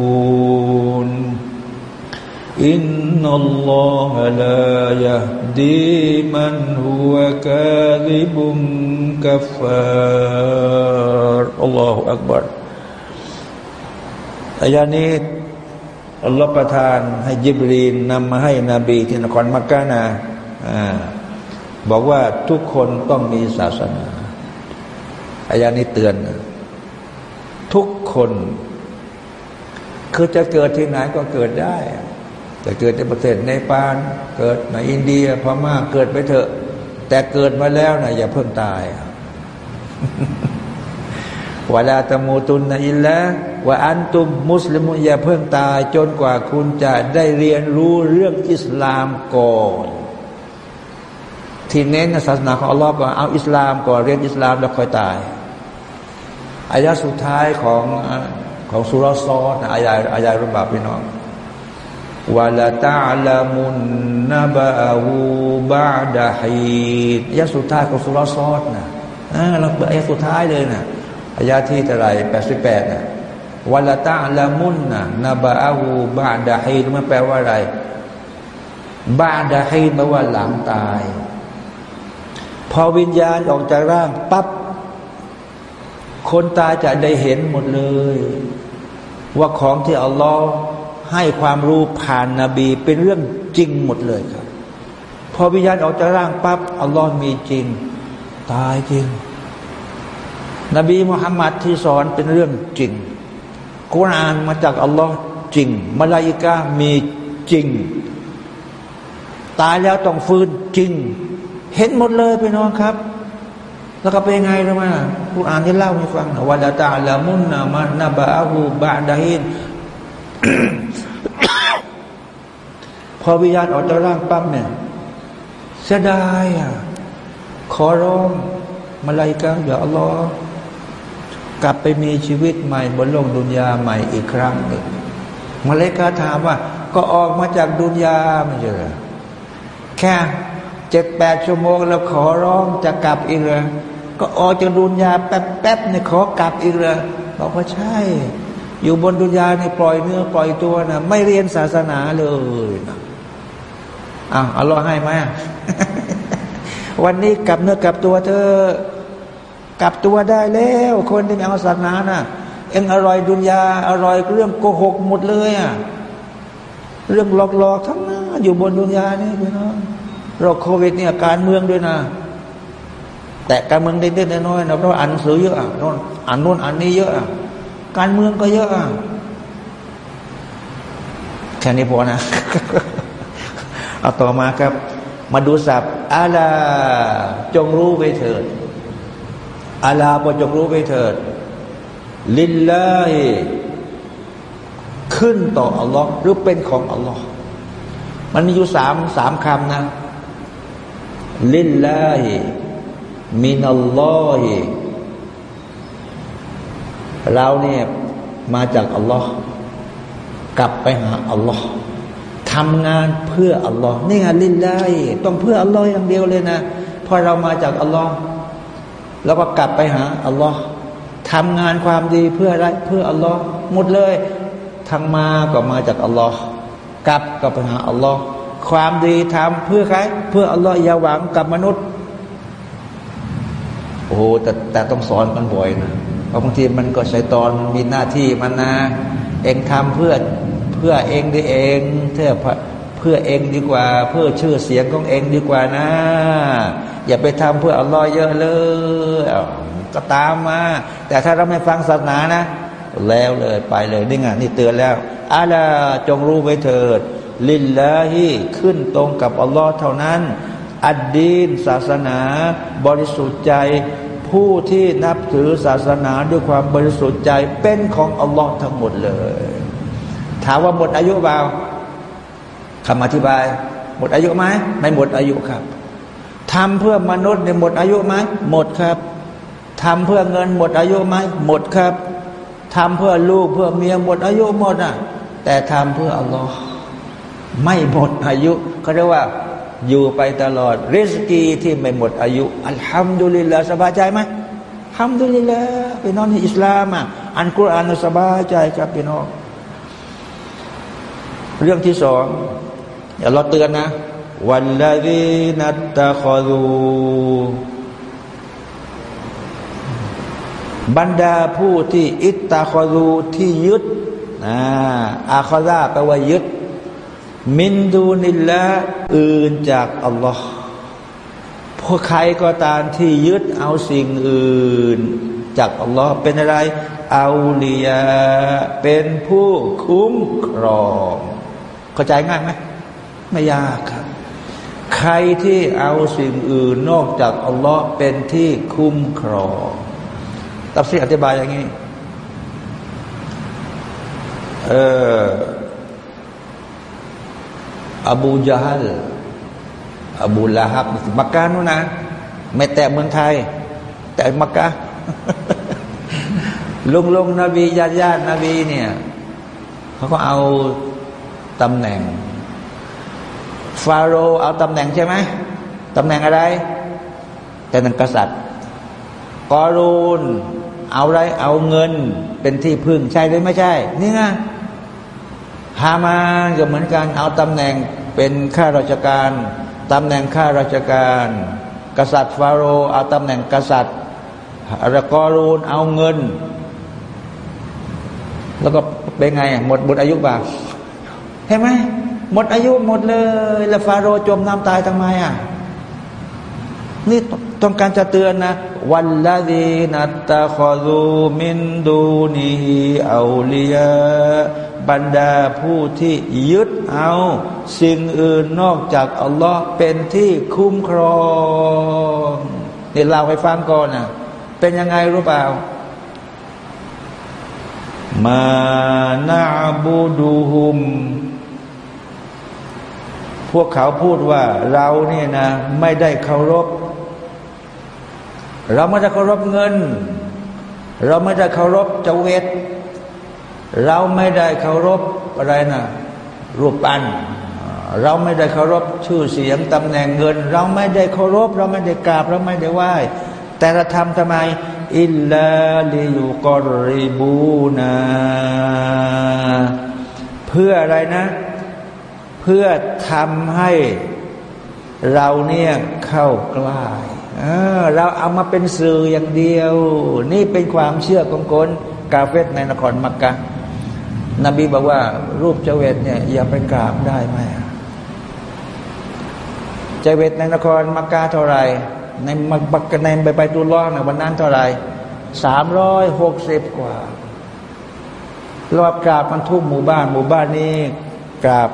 إن الله لا يهدي من هو كاذب كفار الله أكبر อายานี้อัลลอฮฺประทานให้ยิบรีนนำมาให้นบีที่นครมักกะนะ บอกว่าทุกคนต้องมีศาสนาอายานี้เตือน ทุกคน คือจะเกิดที่ไหนก็เกิดได้ จะเกิดในประเทศในปานเกิดในอินเดียพม่าเกิดไปเถอะ แต่เกิดมาแล้วนะอย่าเพิ่งตายวลาตมูตุนนอินละว่าอันตุมมุสลิมอย่าเพิ่งตาย จนกว่าคุณจะได้เรียนรู้เรื่องอิสลามก่อนที่เน้นศาสนาของอัลลอฮ์ก่อนเอาอิสลามก่อนเรียนอิสลามแล้วค่อยตายอายะสุดท้ายของของสุรซอดอายะอายะรุบาพี่น้อง วลาตาลามุนนบะฮูบาดะฮีดอายะสุดท้ายของสุรซอดนะเราเปิดอายะสุดท้ายเลยนะอายะที่เท่าไรแปดสิบแปดนะวลาตาลามุนนะนบะฮูบาดะฮีดมันแปลว่าอะไร บาดะฮีดแปลว่าหลังตาย พอวิญญาณออกจากร่างปั๊บคนตายจะได้เห็นหมดเลย ว่าของที่อัลลอฮ์ ให้ความรู้ผ่านนาบีเป็นเรื่องจริงหมดเลยครับ พอวิญญาณออกจากร่างปั๊บอัลลอฮ์มีจริง ตายจริง นบีมุฮัมมัดที่สอนเป็นเรื่องจริงกุรอานมาจากอัลลอฮ์จริงมาลาอิกามีจริง ตายแล้วต้องฟื้นจริง เห็นหมดเลยพี่น้องครับ แล้วก็เป็นไงรู้ไหมผู้อ่านที่เล่าให้ฟังวะลาตาละมุนนามันนาบะฮูบะดาฮิน พอวิญญาณออกจากร่างปั๊บเนี่ยเสียดายอะขอร้องมาลายกาอย่าอัลลอฮ์กลับไปมีชีวิตใหม่บนโลกดุนยาใหม่อีกครั้งหนึ่งมาเลกาถามว่า ก็ออกมาจากดุนยาไม่ใช่หรอแค่เจ็ดแปดชั่วโมงแล้วขอร้องจะกลับอีกเลยก็ออกจากดุนยาแป๊บๆเนี่ยขอกลับอีกเลยบอกว่าใช่ อยู่บนดุนยาในปล่อยเนื้อปล่อยตัวนะไม่เรียนศาสนาเลยนะอ้าวอัลลอฮ์ให้ไหมวันนี้กลับเนื้อกลับตัวเธอกลับตัวได้แล้ว คนที่เอาศาสนานะ่ะ เองอร่อยดุนยาอร่อยเรื่องโกหกหมดเลยอะเรื่องหลอกๆทั้งนั้นอยู่บนดุนยานี่พี่น้องโรคโควิดเนี่ยการเมืองด้วยนะ แต่การเมืองเด่นๆน้อยๆนะเพราะอ่านหนังสือเยอะนนอ่านนู่นอ่านนี้เยอะ การเมืองก็เยอะแค่นี้พอนะ เอาต่อมาครับ มาดูศัพท์อาลาจงรู้ไปเถิดอาลาพอจงรู้ไปเถิด ลิลลาฮขึ้นต่ออัลลอฮ์หรือเป็นของอัลลอฮ์มันมีอยู่สามสามคำนะ ลิลลาฮมินัลลอฮิ เราเนี่ยมาจากอัลลอฮ์กลับไปหาอัลลอฮ์ทำงานเพื่ออัลลอฮ์นี่ไงลินไลต้องเพื่ออัลลอฮ์อย่างเดียวเลยนะพอเรามาจากอัลลอฮ์แล้วก็กลับไปหาอัลลอฮ์ทำงานความดีเพื่ออะไรเพื่ออัลลอฮ์หมดเลยทางมาก็มาจากอัลลอฮ์กลับก็ไปหาอัลลอฮ์ความดีทำเพื่อใครเพื่ออัลลอฮ์อย่าหวังกับมนุษย์โอ้แต่แต่ต้องสอนกันบ่อยนะ บางทีมันก็ใช้ตอนมีหน้าที่มันนะ เองทำเพื่อเพื่อเองดีเองเพื่อเพื่อเองดีกว่า เพื่อชื่อเสียงของเองดีกว่านะ อย่าไปทำเพื่ออัลลอฮ์เยอะเลยก็ตามมา แต่ถ้าเราไม่ฟังศาสนานะ แล้วเลยไปเลยนี่ไงนี่เตือนแล้วอาลาจงรู้ไว้เถิด ลินลาฮิขึ้นตรงกับอัลลอฮ์เท่านั้น อัดดีนศาสนา บริสุทธิ์ใจ ผู้ที่นับถือศาสนาด้วยความบริสุทธิ์ใจเป็นของอัลลอฮ์ทั้งหมดเลย ถามว่าหมดอายุเปล่าคำอธิบาย หมดอายุไหมไม่หมดอายุครับทำเพื่อมนุษย์เนี่ยหมดอายุไหมหมดครับทำเพื่อเงินหมดอายุไหมหมดครับทำเพื่อลูกเพื่อเมียหมดอายุหมดอะ แต่ทำเพื่ออัลลอฮ์ไม่หมดอายุเขาเรียกว่า อยู่ไปตลอดริสกีที่ไม่หมดอายุ อัลฮัมดุลิลลาสบายใจไหมฮัมดุลิลลาพี่น้องในอิสลามอะอันกุรอานสบายใจครับพี่น้องเรื่องที่สองอย่าเราเตือนนะวันละดีนัตตะคอรูบรรดาผู้ที่อิตตาคอรูที่ยึดอาคอราแปลว่ายึด มินดูนิลละอื่นจากอัลลอฮ์พวกใครก็ตามที่ยึดเอาสิ่งอื่น จากอัลลอฮ์เป็นอะไรเอาเลียเป็นผู้คุ้มครองเข้าใจง่ายไหมไม่ยากครับ ใครที่เอาสิ่งอื่นนอกจากอัลลอฮ์เป็นที่คุ้มครองตับซีอธิบายอย่างนี้ เออ อบูจาฮัลอบูละฮับมักกะนู่นนะไม่แต่เมืองไทย แต่มักกะลุงลุงนบีญาติญาตินบีเนี่ยเขาก็เอาตำแหน่ง ฟาโรเอาตำแหน่งใช่ไหมตำแหน่งอะไรแต่นังกษัตริย์กอรูนเอาอะไรเอาเงินเป็นที่พึ่งใช่หรือไม่ใช่ นี่ไง ฮามาก็เหมือนกันเอาตำแหน่งเป็นข้าราชการตำแหน่งข้าราชการ กษัตริย์ฟาโรเอาตำแหน่งกษัตริย์รกอรูนเอาเงิน แล้วก็เป็นไงหมดหมดอายุบ่าเห็นไหมหมดอายุหมดเลย แล้วฟาโรจมน้ำตายทำไมอะนี่ต้องการจะเตือนนะ วันละดีนัตตะคอรูมินดูนีเอาเลีย บรรดาผู้ที่ยึดเอา สิ่งอื่นนอกจากอัลลอฮ์เป็นที่คุ้มครองนี่เล่าให้ฟังก่อนนะเป็นยังไงรู้เปล่ามานาบูดูฮุม พวกเขาพูดว่าเราเนี่ยนะ ไม่ได้เคารพ เราไม่ได้เคารพเงิน เราไม่ได้เคารพเจเวต เราไม่ได้เคารพอะไรนะรูปปั้นเราไม่ได้เคารพชื่อเสียงตำแหน่งเงิน เราไม่ได้เคารพ เราไม่ได้กราบ เราไม่ได้ไหว้แต่เราทำทำไม อิลลาลิยุกอริบูนาเพื่ออะไรนะ เพื่อทำให้เราเนี่ยเข้าใกล้เราเอามาเป็นสื่ออย่างเดียว นี่เป็นความเชื่อของคนกาเฟตในนครมักกะ นบีบอกว่า รูปเจเวตเนี่ยอย่าไปกราบได้ไหมเจเวตในนครมักกะเท่าไรในมักบักในใบใบตูล้องในวันนั้นเท่าไรสามร้อยหกสิบกว่ารอบกราบมันทุกหมู่บ้าน หมู่บ้านนี้กราบ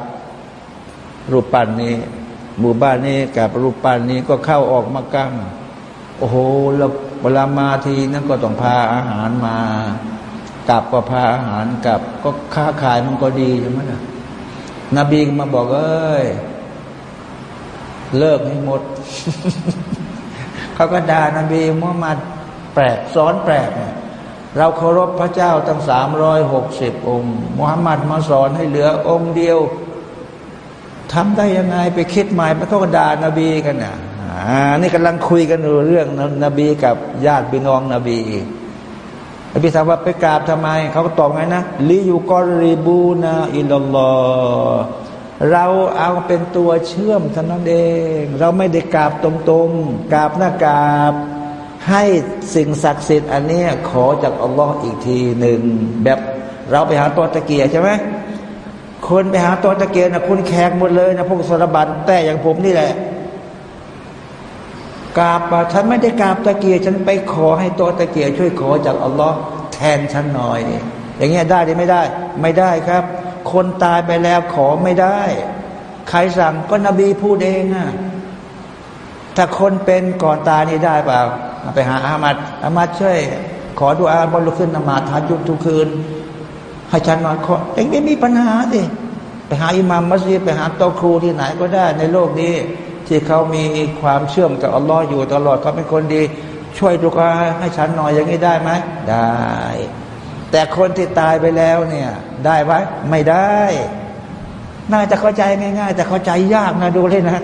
รูปปั้นนี้ หมู่บ้านนี้กราบรูปปั้นนี้ก็เข้าออกมากั้งโอ้โหแล้วเวลามาทีนั้นก็ต้องพาอาหารมา กลับก็พาอาหารกลับ ก็ค้าขายมันก็ดีใช่ไหมนะนบีมาบอกเอ้ย เลิกให้หมด เขาก็ด่านบีมุฮัมมัดแปลกซ้อนแปลกเนี่ยเราเคารพพระเจ้าตั้งสามร้อยหกสิบองค์มุฮัมมัดมาสอนให้เหลือองค์เดียวทำได้ยังไงไปคิดใหม่มันก็ด่านบีกันน่ะอ่านี่กำลังคุยกันเรื่องนบีกับญาติพี่น้องนบีอีก นบีถามว่าไปกราบทำไม เขาก็ตอบไงนะลิยูกอริบูนาอิลลอเราเอาเป็นตัวเชื่อมท่านั้นเอง เราไม่ได้กราบตรงๆกราบหน้ากราบ ให้สิ่งศักดิ์สิทธิ์อันนี้ขอจากอัลลอฮ์อีกทีหนึ่งแบบเราไปหาตัวตะเกียใช่ไหมคนไปหาตัวตะเกียนะคุณแขกหมดเลยนะพวกสารบัญแต่อย่างผมนี่แหละ กราบฉันไม่ได้กราบตะเกียฉันไปขอให้ตัวตะเกียช่วยขอจากอัลลอฮ์แทนฉันหน่อยอย่างเงี้ยได้หรือไม่ได้ ไม่ได้ครับ คนตายไปแล้วขอไม่ได้ ใครสั่งก็นบีพูดเองอะถ้าคนเป็นก่อนตายนี่ได้เปล่าไปหาอามัดอามัดช่วยขอดูอาบอลลุขึ้นนมาทาจุดทุกคืนให้ฉันนอนขอเองไม่มีปัญหาสิไปหาอิหมามมัสยิดไปหาโตครูที่ไหนก็ได้ในโลกนี้ ที่เขามีความเชื่อมกับอัลลอฮ์อยู่ตลอดเขาเป็นคนดี ช่วยดูกาให้ฉันหน่อยอย่างนี้ได้ไหมได้ แต่คนที่ตายไปแล้วเนี่ย ได้ไหมไม่ได้ น่าจะเข้าใจง่ายๆแต่เข้าใจยากนะดูเลยนะ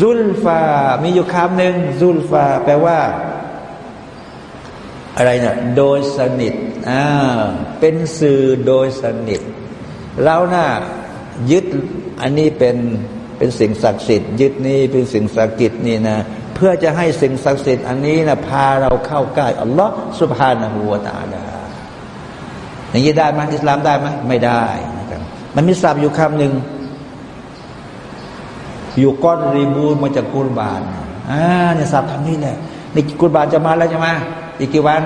ซุลฟา มีอยู่คำหนึ่งซุลฟา แปลว่า อะไรเนี่ยโดยสนิทอ่าเป็นสื่อโดยสนิทเรานะ่ะยึด อันนี้เป็นเป็นสิ่งศักดิ์สิทธิ์ยึดนี้เป็นสิ่งศักดิ์สิทธิ์นี่นะเพื่อจะให้สิ่งศักดิ์สิทธิ์อันนี้นะพาเราเข้าใกล้อัลลอฮ์สุบฮานะฮูวาตาลาอย่างนี้ได้ไหมอิสลามได้ไหมไม่ได้นะครับมันมีศัพท์อยู่คำหนึ่งอยู่ก้อนรีบูมาจากกุรบานอ่าเนี่ยสับทำนี่แหละนี่กุรบานจะมาแล้วใช่ไหมอีกกี่วัน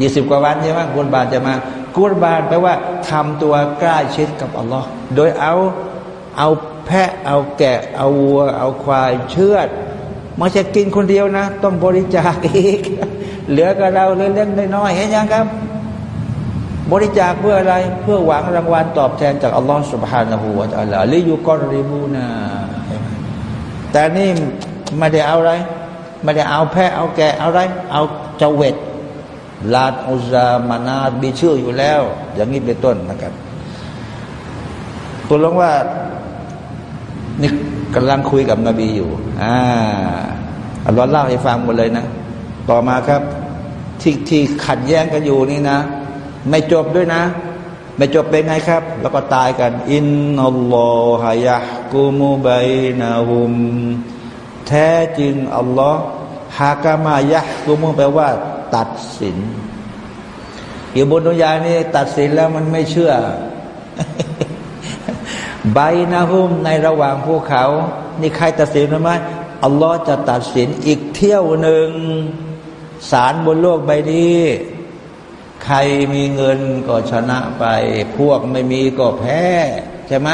ยี่สิบกว่าวันใช่ไหมกุรบานจะมากุรบานแปลว่าทำตัวใกล้ชิดกับอัลลอฮ์โดยเอา เอาแพะเอาแกะ เอาวัว เอาควายเชือดมาจะกินคนเดียวนะ ต้องบริจาคอีก เหลือกับเราเล็กๆน้อยๆเห็นยังครับ บริจาคเพื่ออะไรเพื่อหวังรางวัลตอบแทนจากอัลลอฮฺสุบฮานาหูวาตาลาลิยุกอริบูนาแต่นี่ไม่ได้เอาอะไรไม่ได้เอาแพะเอาแกะเอาอะไรเอาเจเวตลาดอุซามานาดมีชื่ออยู่แล้ว อย่างนี้เป็นต้นนะครับตัวลงว่า นี่กำลังคุยกับนบีอยู่ อ่าอัลลอฮ์เล่าให้ฟังหมดเลยนะ ต่อมาครับ ที่ที่ขัดแย้งกันอยู่นี่นะ ไม่จบด้วยนะ ไม่จบเป็นไงครับ แล้วก็ตายกัน อินนัลลอฮะยะกุมุบัยนาหุม แท้จริงอัลลอฮ์ฮากามายะกุมุแปลว่า ตัดสิน อยู่บนดุนยานี่ตัดสินแล้วมันไม่เชื่อ ใบนาหุมในระหว่างภูเขา นี่ใครตัดสินไหมอัลลอฮ์จะตัดสินอีกเที่ยวหนึ่งศาลบนโลกใบนี้ ใครมีเงินก็ชนะไป พวกไม่มีก็แพ้ ใช่ไหม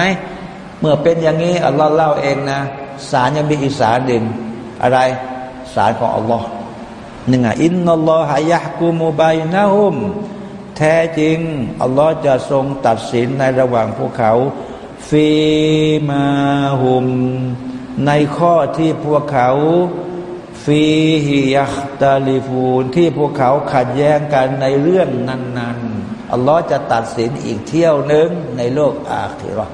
เมื่อเป็นอย่างนี้ อัลลอฮ์เล่าเองนะศาลยังมีอีกศาลหนึ่งอะไรศาลของอัลลอฮ์หนึ่งอะอินนัลลอฮะยะกุมุบัยนะฮุม แท้จริง อัลลอฮ์จะทรงตัดสินในระหว่างพวกเขา ฟีมาหุม ในข้อที่พวกเขาฟีฮิยักตาลิฟูนที่พวกเขาขัดแย้งกันในเรื่องนั้นๆอัลลอฮ์จะตัดสินอีกเที่ยวหนึ่งในโลกอาคิรอ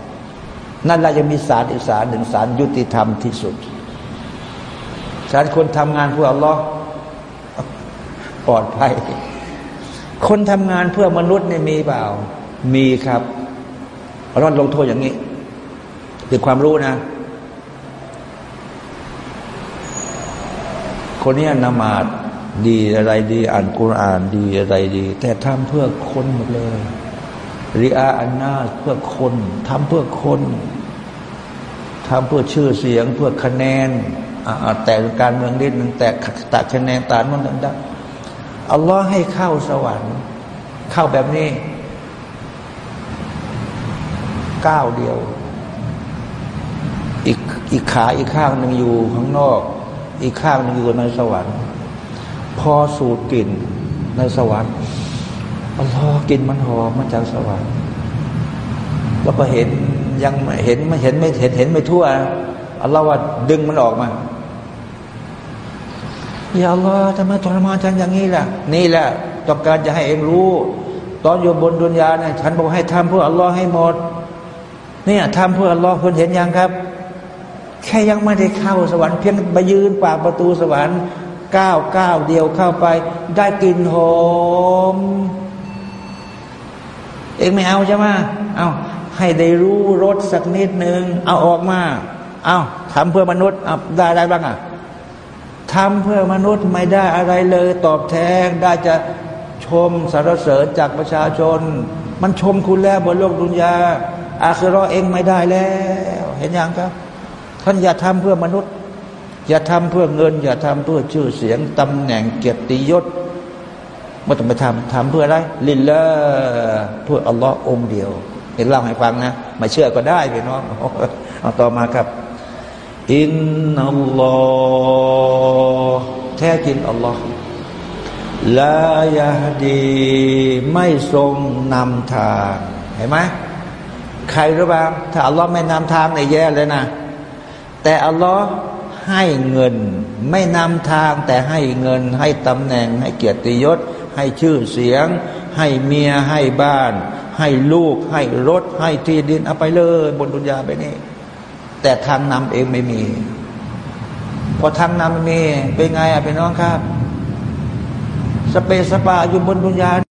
นั่นเราจะมีศาลอีกศาลหนึ่งศาลยุติธรรมที่สุดศาลคนทำงานเพื่ออัลลอฮ์ปลอดภัย คนทำงานเพื่อมนุษย์เนี่ยมีเปล่า มีครับ เราลงโทษอย่างนี้เป็นความรู้นะ คนนี้นมาดดีอะไรดี อ่านกุรอานดีอะไรดี แต่ทำเพื่อคนหมดเลยริอาอันนาเพื่อคนทำเพื่อคนทำเพื่อชื่อเสียง เพื่อคะแนนแต่การเมืองนิดนึงแต่ตัดคะแนนตานนั้นได้อัลลอฮ์ให้เข้าสวรรค์ เข้าแบบนี้ ก้าวเดียว อีกอีกขาอีกข้างหนึ่งอยู่ข้างนอก อีกข้างหนึ่งอยู่ในสวรรค์ พอสูดกลิ่นในสวรรค์อัลลอฮ์กลิ่นมันหอมมาจากสวรรค์แล้วก็เห็นยังเห็นไม่เห็นไม่เห็นเห็นไม่ทั่วอัลลอฮ์ว่าดึงมันออกมาอย่าอัลลอฮ์ทำไมทรมานฉันอย่างนี้ล่ะ นี่แหละต้องการจะให้เองรู้ ตอนอยู่บนดุนยาเนี่ยฉันบอกให้ทำเพื่ออัลลอฮ์ให้หมด เนี่ยทำเพื่ออัลลอฮ์คนเห็นยังครับ แค่ยังไม่ได้เข้าสวรรค์เพียงไปยืนปากประตูสวรรค์ก้าวก้าวเดียวเข้าไป ได้กลิ่นหอม เองไม่เอาใช่ไหมเอาให้ได้รู้รสสักนิดหนึ่งเอาออกมา เอาทำเพื่อมนุษย์ได้ได้บ้างอะทำเพื่อมนุษย์ไม่ได้อะไรเลย ตอบแทนได้จะชมสรรเสริญจากประชาชน มันชมคุณแล้วบนโลกดุนยา อาคือรอเองไม่ได้แล้ว เห็นอยังครับ ท่านอย่าทำเพื่อมนุษย์ อย่าทำเพื่อเงิน อย่าทำเพื่อชื่อเสียงตำแหน่งเกียรติยศไม่ต้องไปทำทำเพื่ออะไร ลินละเพื่ออัลลอฮ์องเดียวเห็นเล่าให้ฟังนะมาเชื่อก็ได้พี่น้องเอาต่อมาครับ อินนัลลอฮ์แท้จริงอัลลอฮ์ลายาดีไม่ทรงนำทางเห็นไหม ใครรู้บ้าถ้าอัลลอฮ์ไม่นำทางในแย่เลยนะ แต่อัลลอฮ์ให้เงิน ไม่นำทางแต่ให้เงิน ให้ตำแหน่ง ให้เกียรติยศ ให้ชื่อเสียง ให้เมียให้บ้าน ให้ลูก ให้รถ ให้ที่ดินเอาไปเลย บนดุนยาไปนี่ แต่ทางนำเองไม่มี พอทางนำมีเป็นไงอะเป็นน้องครับ สเปสปาอยู่บนดุนยา